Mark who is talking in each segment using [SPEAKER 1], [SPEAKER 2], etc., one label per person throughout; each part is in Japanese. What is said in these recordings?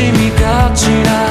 [SPEAKER 1] しみがちな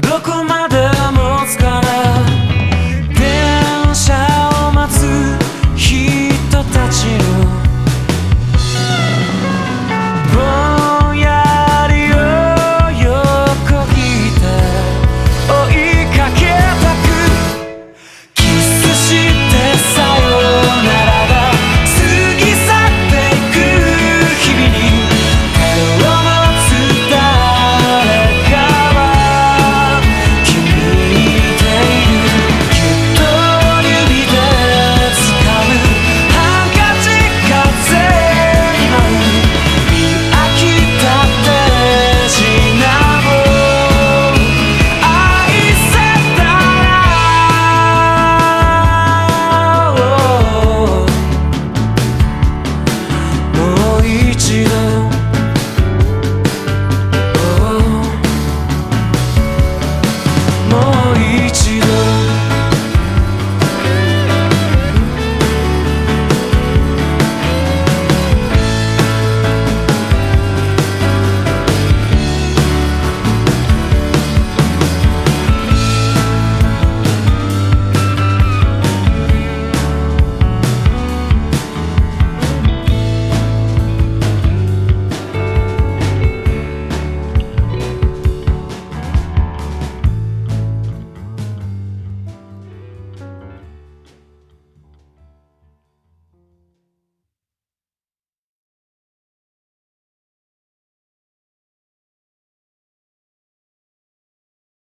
[SPEAKER 1] beaucoup moins de